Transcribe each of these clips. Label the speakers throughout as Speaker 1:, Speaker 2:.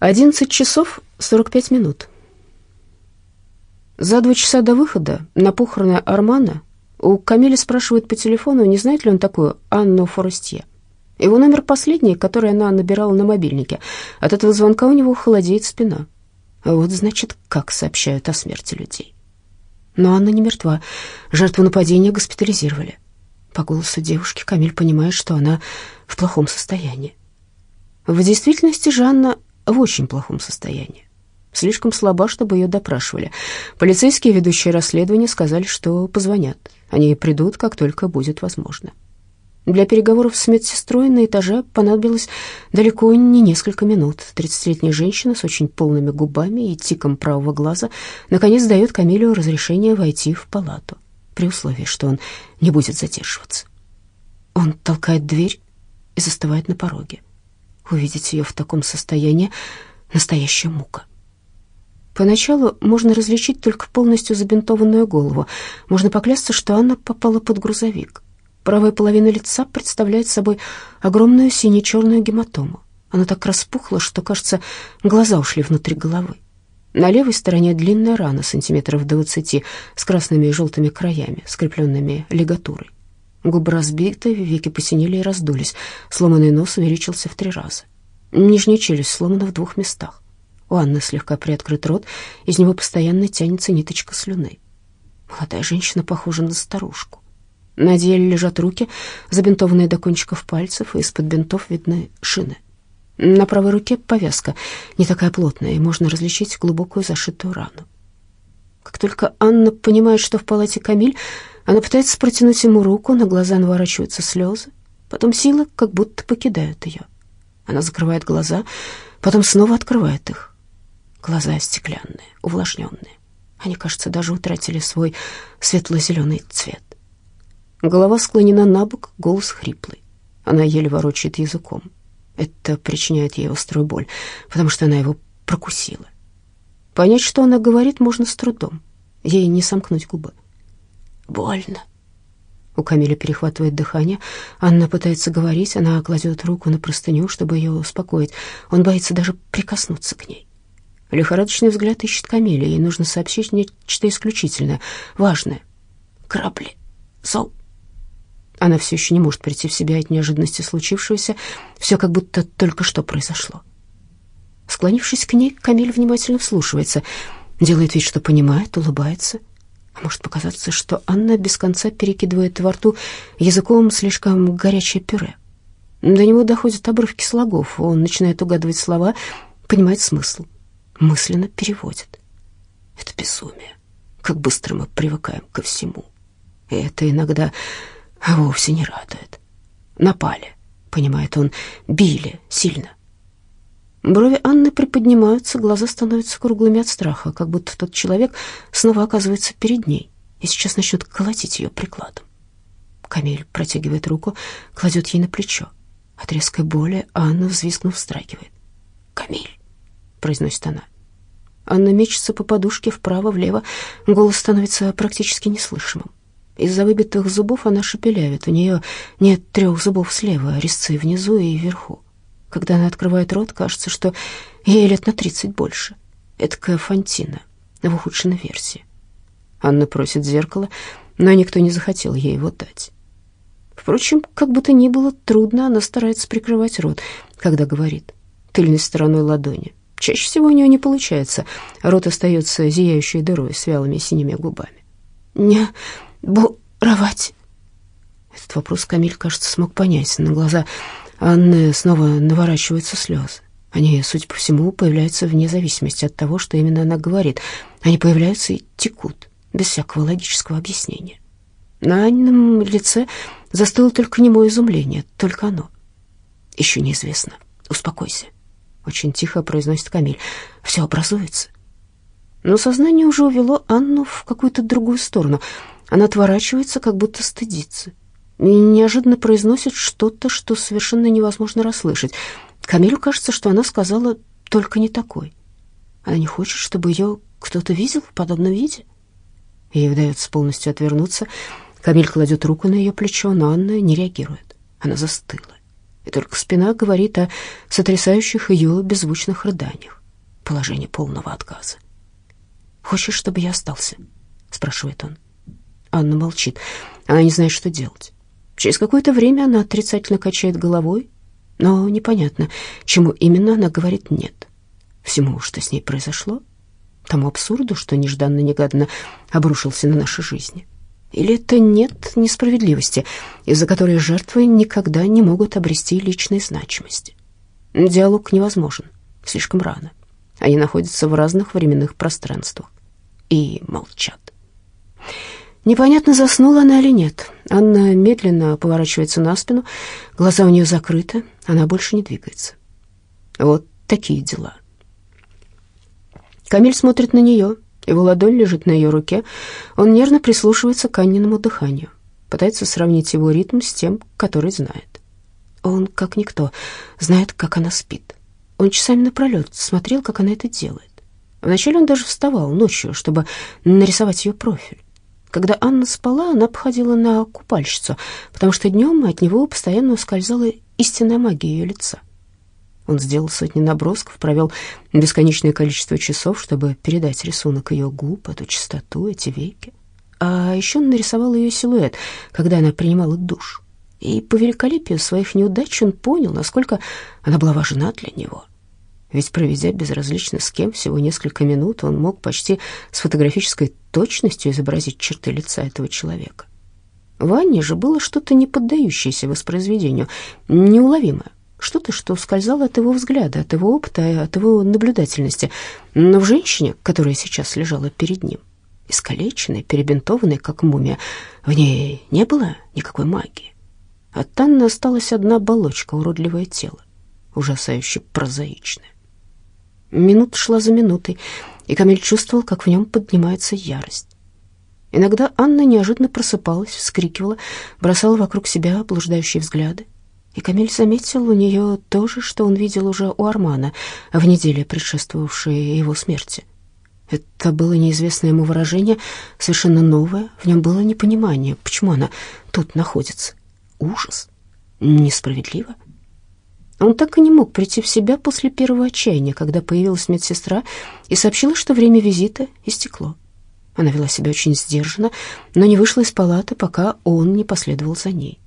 Speaker 1: 11 часов 45 минут. За два часа до выхода на похороны Армана у Камиля спрашивают по телефону, не знает ли он такую Анну Форестье. Его номер последний, который она набирала на мобильнике. От этого звонка у него холодеет спина. Вот, значит, как сообщают о смерти людей. Но Анна не мертва. Жертву нападения госпитализировали. По голосу девушки Камиль понимает, что она в плохом состоянии. В действительности Жанна в очень плохом состоянии. Слишком слаба, чтобы ее допрашивали. Полицейские, ведущие расследование, сказали, что позвонят. Они придут, как только будет возможно. Для переговоров с медсестрой на этаже понадобилось далеко не несколько минут. Тридцатилетняя женщина с очень полными губами и тиком правого глаза наконец дает Камилю разрешение войти в палату, при условии, что он не будет задерживаться. Он толкает дверь и застывает на пороге. Увидеть ее в таком состоянии — настоящая мука. Поначалу можно различить только полностью забинтованную голову. Можно поклясться, что Анна попала под грузовик. Правая половина лица представляет собой огромную сине-черную гематому. Она так распухла, что, кажется, глаза ушли внутрь головы. На левой стороне длинная рана, сантиметров двадцати, с красными и желтыми краями, скрепленными лигатурой. Губы разбиты, веки посинели и раздулись. Сломанный нос увеличился в три раза. Нижняя челюсть сломана в двух местах. У Анны слегка приоткрыт рот, из него постоянно тянется ниточка слюны. Молодая женщина похожа на старушку. На деле лежат руки, забинтованные до кончиков пальцев, и из-под бинтов видны шины. На правой руке повязка, не такая плотная, и можно различить глубокую зашитую рану. Как только Анна понимает, что в палате Камиль, она пытается протянуть ему руку, на глаза наворачиваются слезы, потом силы как будто покидают ее. Она закрывает глаза, потом снова открывает их. Глаза стеклянные, увлажненные. Они, кажется, даже утратили свой светло-зеленый цвет. Голова склонена на бок, голос хриплый. Она еле ворочает языком. Это причиняет ей острую боль, потому что она его прокусила. Понять, что она говорит, можно с трудом. Ей не сомкнуть губы. «Больно», у Камиля перехватывает дыхание. Анна пытается говорить, она кладет руку на простыню, чтобы ее успокоить. Он боится даже прикоснуться к ней. Лихорадочный взгляд ищет Камиля, ей нужно сообщить нечто исключительное, важное. «Корабли. Сол». Она все еще не может прийти в себя от неожиданности случившегося. Все как будто только что произошло. Склонившись к ней, Камиль внимательно вслушивается, делает вид, что понимает, улыбается. А может показаться, что Анна без конца перекидывает во рту языком слишком горячее пюре. До него доходят обрывки слогов, он начинает угадывать слова, понимает смысл, мысленно переводит. Это безумие. Как быстро мы привыкаем ко всему. И это иногда вовсе не радует. Напали, понимает он, били сильно. Брови Анны приподнимаются, глаза становятся круглыми от страха, как будто тот человек снова оказывается перед ней и сейчас начнет колотить ее прикладом. Камиль протягивает руку, кладет ей на плечо. От резкой боли Анна, взвизгнув, вздрагивает. «Камиль!» — произносит она. Анна мечется по подушке вправо-влево, голос становится практически неслышимым. Из-за выбитых зубов она шепелявит, у нее нет трех зубов слева, резцы внизу и вверху. Когда она открывает рот, кажется, что ей лет на тридцать больше. Эдакая Фантина в ухудшенной версии. Анна просит зеркало, но никто не захотел ей его дать. Впрочем, как бы то ни было трудно, она старается прикрывать рот, когда говорит, тыльной стороной ладони. Чаще всего у нее не получается, рот остается зияющей дырой с вялыми синими губами. «Не буровать?» Этот вопрос Камиль, кажется, смог понять. На глаза Анны снова наворачиваются слезы. Они, судя по всему, появляются вне зависимости от того, что именно она говорит. Они появляются и текут, без всякого логического объяснения. На Аннином лице застыло только немое изумление, только оно. Еще неизвестно. Успокойся. Очень тихо произносит Камиль. Все образуется. Но сознание уже увело Анну в какую-то другую сторону. Она отворачивается, как будто стыдится неожиданно произносит что-то, что совершенно невозможно расслышать. Камилю кажется, что она сказала «только не такой». Она не хочет, чтобы ее кто-то видел в подобном виде. Ей удается полностью отвернуться. Камиль кладет руку на ее плечо, но Анна не реагирует. Она застыла. и только спина говорит о сотрясающих ее беззвучных рыданиях. Положение полного отказа. «Хочешь, чтобы я остался?» — спрашивает он. Анна молчит. Она не знает, что делать. Через какое-то время она отрицательно качает головой, но непонятно, чему именно она говорит «нет». Всему, что с ней произошло, тому абсурду, что нежданно-негаданно обрушился на наши жизни. Или это нет несправедливости, из-за которой жертвы никогда не могут обрести личной значимости. Диалог невозможен, слишком рано. Они находятся в разных временных пространствах и молчат. Непонятно, заснула она или нет. Анна медленно поворачивается на спину, глаза у нее закрыты, она больше не двигается. Вот такие дела. Камиль смотрит на нее, его ладонь лежит на ее руке. Он нервно прислушивается к Анниному дыханию, пытается сравнить его ритм с тем, который знает. Он, как никто, знает, как она спит. Он часами напролет смотрел, как она это делает. Вначале он даже вставал ночью, чтобы нарисовать ее профиль. Когда Анна спала, она походила на купальщицу, потому что днем от него постоянно ускользала истинная магия ее лица. Он сделал сотни набросков, провел бесконечное количество часов, чтобы передать рисунок ее губ, эту чистоту, эти веки. А еще он нарисовал ее силуэт, когда она принимала душ. И по великолепию своих неудач он понял, насколько она была важна для него. Ведь, проведя безразлично с кем всего несколько минут, он мог почти с фотографической точностью изобразить черты лица этого человека. В Анне же было что-то не поддающееся воспроизведению, неуловимое. Что-то, что скользало от его взгляда, от его опыта, от его наблюдательности. Но в женщине, которая сейчас лежала перед ним, искалеченной, перебинтованной, как мумия, в ней не было никакой магии. От Анны осталась одна оболочка, уродливое тело, ужасающе прозаичное. Минута шла за минутой, и Камиль чувствовал, как в нем поднимается ярость. Иногда Анна неожиданно просыпалась, вскрикивала, бросала вокруг себя блуждающие взгляды. И Камиль заметил у нее то же, что он видел уже у Армана в неделе, предшествовавшей его смерти. Это было неизвестное ему выражение, совершенно новое. В нем было непонимание, почему она тут находится. Ужас. Несправедливо. Он так и не мог прийти в себя после первого отчаяния, когда появилась медсестра и сообщила, что время визита истекло. Она вела себя очень сдержанно, но не вышла из палаты, пока он не последовал за ней.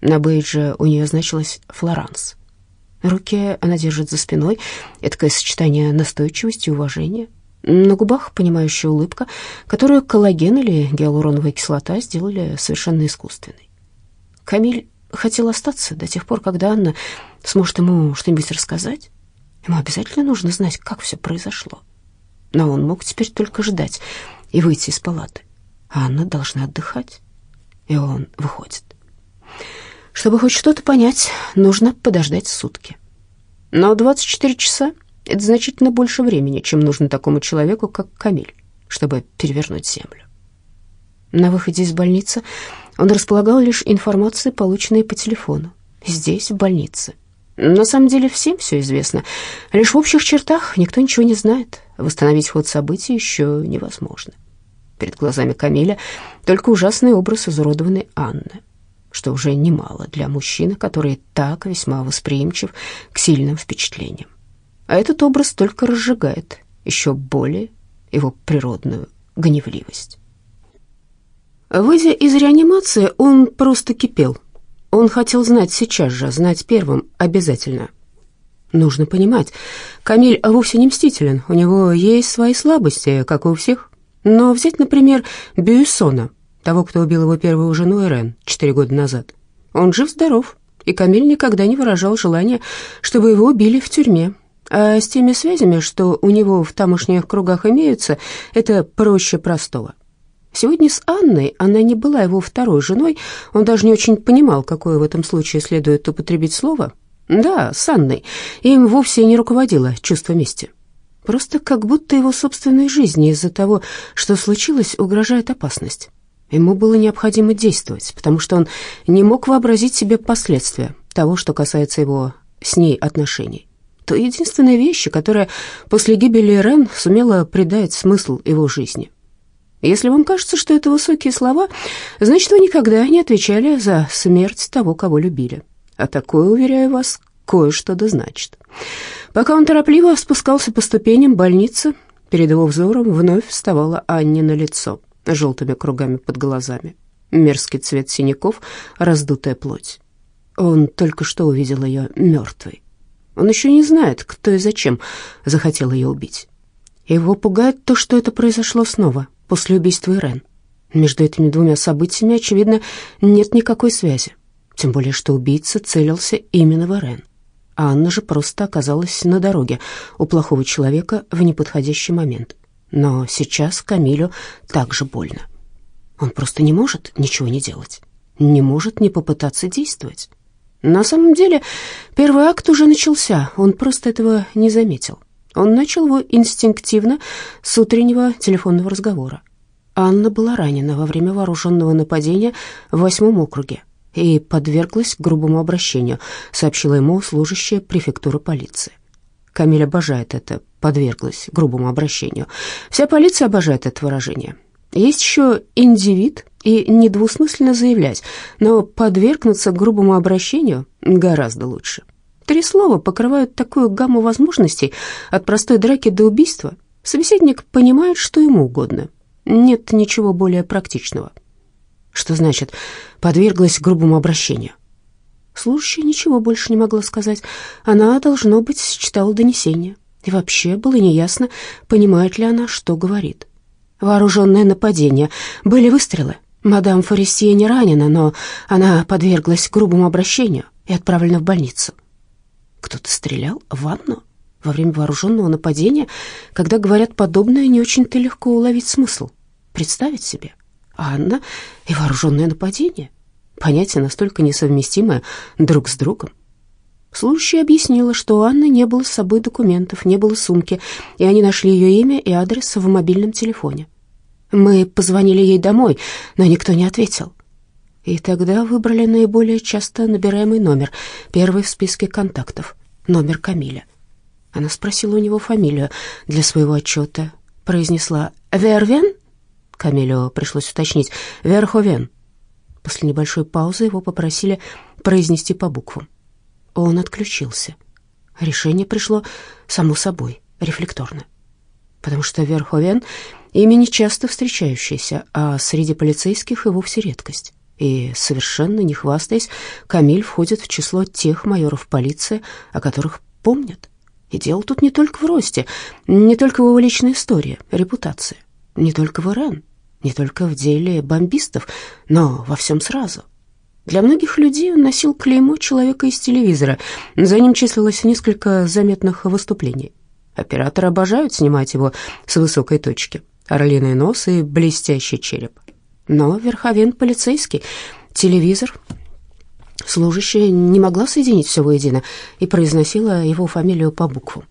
Speaker 1: На бейдже у нее значилось «Флоранс». Руки она держит за спиной, это сочетание настойчивости и уважения. На губах понимающая улыбка, которую коллаген или гиалуроновая кислота сделали совершенно искусственной. Камиль хотел остаться до тех пор, когда Анна сможет ему что-нибудь рассказать. Ему обязательно нужно знать, как все произошло. Но он мог теперь только ждать и выйти из палаты. А Анна должна отдыхать. И он выходит. Чтобы хоть что-то понять, нужно подождать сутки. Но 24 часа — это значительно больше времени, чем нужно такому человеку, как Камиль, чтобы перевернуть землю. На выходе из больницы он располагал лишь информацией, полученной по телефону. Здесь, в больнице. На самом деле всем все известно. Лишь в общих чертах никто ничего не знает. Восстановить ход событий еще невозможно. Перед глазами Камиля только ужасный образ изуродованной Анны что уже немало для мужчины, который так весьма восприимчив к сильным впечатлениям. А этот образ только разжигает еще более его природную гневливость. Выйдя из реанимации, он просто кипел. Он хотел знать сейчас же, знать первым обязательно. Нужно понимать, Камиль вовсе не мстителен, у него есть свои слабости, как и у всех. Но взять, например, Бюйсона — того, кто убил его первую жену Эрен четыре года назад. Он жив-здоров, и Камиль никогда не выражал желания, чтобы его убили в тюрьме. А с теми связями, что у него в тамошних кругах имеются, это проще простого. Сегодня с Анной она не была его второй женой, он даже не очень понимал, какое в этом случае следует употребить слово. Да, с Анной, им вовсе не руководило чувство мести. Просто как будто его собственной жизни из-за того, что случилось, угрожает опасность. Ему было необходимо действовать, потому что он не мог вообразить себе последствия того, что касается его с ней отношений. То единственная вещь, которая после гибели Рен сумела придать смысл его жизни. Если вам кажется, что это высокие слова, значит, вы никогда не отвечали за смерть того, кого любили. А такое, уверяю вас, кое-что да значит. Пока он торопливо спускался по ступеням больницы, перед его взором вновь вставало Анне на лицо, желтыми кругами под глазами. Мерзкий цвет синяков, раздутая плоть. Он только что увидел ее мертвой. Он еще не знает, кто и зачем захотел ее убить. Его пугает то, что это произошло снова, после убийства Ирен. Между этими двумя событиями, очевидно, нет никакой связи. Тем более, что убийца целился именно в Ирен. А Анна же просто оказалась на дороге у плохого человека в неподходящий момент. Но сейчас Камилю также больно. Он просто не может ничего не делать, не может не попытаться действовать. На самом деле, первый акт уже начался, он просто этого не заметил. Он начал его инстинктивно с утреннего телефонного разговора. Анна была ранена во время вооруженного нападения в восьмом округе и подверглась грубому обращению, сообщила ему служащая префектуры полиции. Камиль обожает это «подверглась грубому обращению». Вся полиция обожает это выражение. Есть еще индивид, и недвусмысленно заявлять, но подвергнуться грубому обращению гораздо лучше. Три слова покрывают такую гамму возможностей от простой драки до убийства. Собеседник понимает, что ему угодно. Нет ничего более практичного. Что значит «подверглась грубому обращению»? Служащая ничего больше не могла сказать. Она, должно быть, читала донесение. И вообще было неясно, понимает ли она, что говорит. Вооруженное нападение. Были выстрелы. Мадам Форестье не ранена, но она подверглась грубому обращению и отправлена в больницу. Кто-то стрелял в ванну во время вооруженного нападения. Когда говорят подобное, не очень-то легко уловить смысл. Представить себе. Анна и вооруженное нападение. Понятия настолько несовместимые друг с другом. Служащая объяснила, что у Анны не было с собой документов, не было сумки, и они нашли ее имя и адрес в мобильном телефоне. Мы позвонили ей домой, но никто не ответил. И тогда выбрали наиболее часто набираемый номер, первый в списке контактов, номер Камиля. Она спросила у него фамилию для своего отчета, произнесла «Вервен?» Камилю пришлось уточнить «Верховен». После небольшой паузы его попросили произнести по буквам. Он отключился. Решение пришло само собой, рефлекторно. Потому что Верховен — имя нечасто встречающееся, а среди полицейских и вовсе редкость. И, совершенно не хвастаясь, Камиль входит в число тех майоров полиции, о которых помнят. И дело тут не только в росте, не только в его личной истории, репутации, не только в ИРН, не только в деле бомбистов, но во всем сразу. Для многих людей он носил клеймо человека из телевизора. За ним числилось несколько заметных выступлений. Операторы обожают снимать его с высокой точки. Орлиный нос и блестящий череп. Но Верховен полицейский, телевизор. Служащая не могла соединить все воедино и произносила его фамилию по буквам.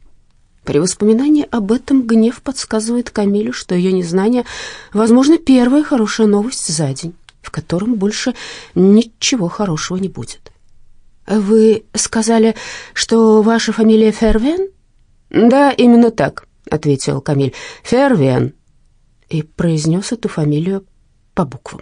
Speaker 1: При воспоминании об этом гнев подсказывает Камилю, что ее незнание, возможно, первая хорошая новость за день в котором больше ничего хорошего не будет. «Вы сказали, что ваша фамилия Фервен?» «Да, именно так», — ответил Камиль. «Фервен». И произнес эту фамилию по буквам.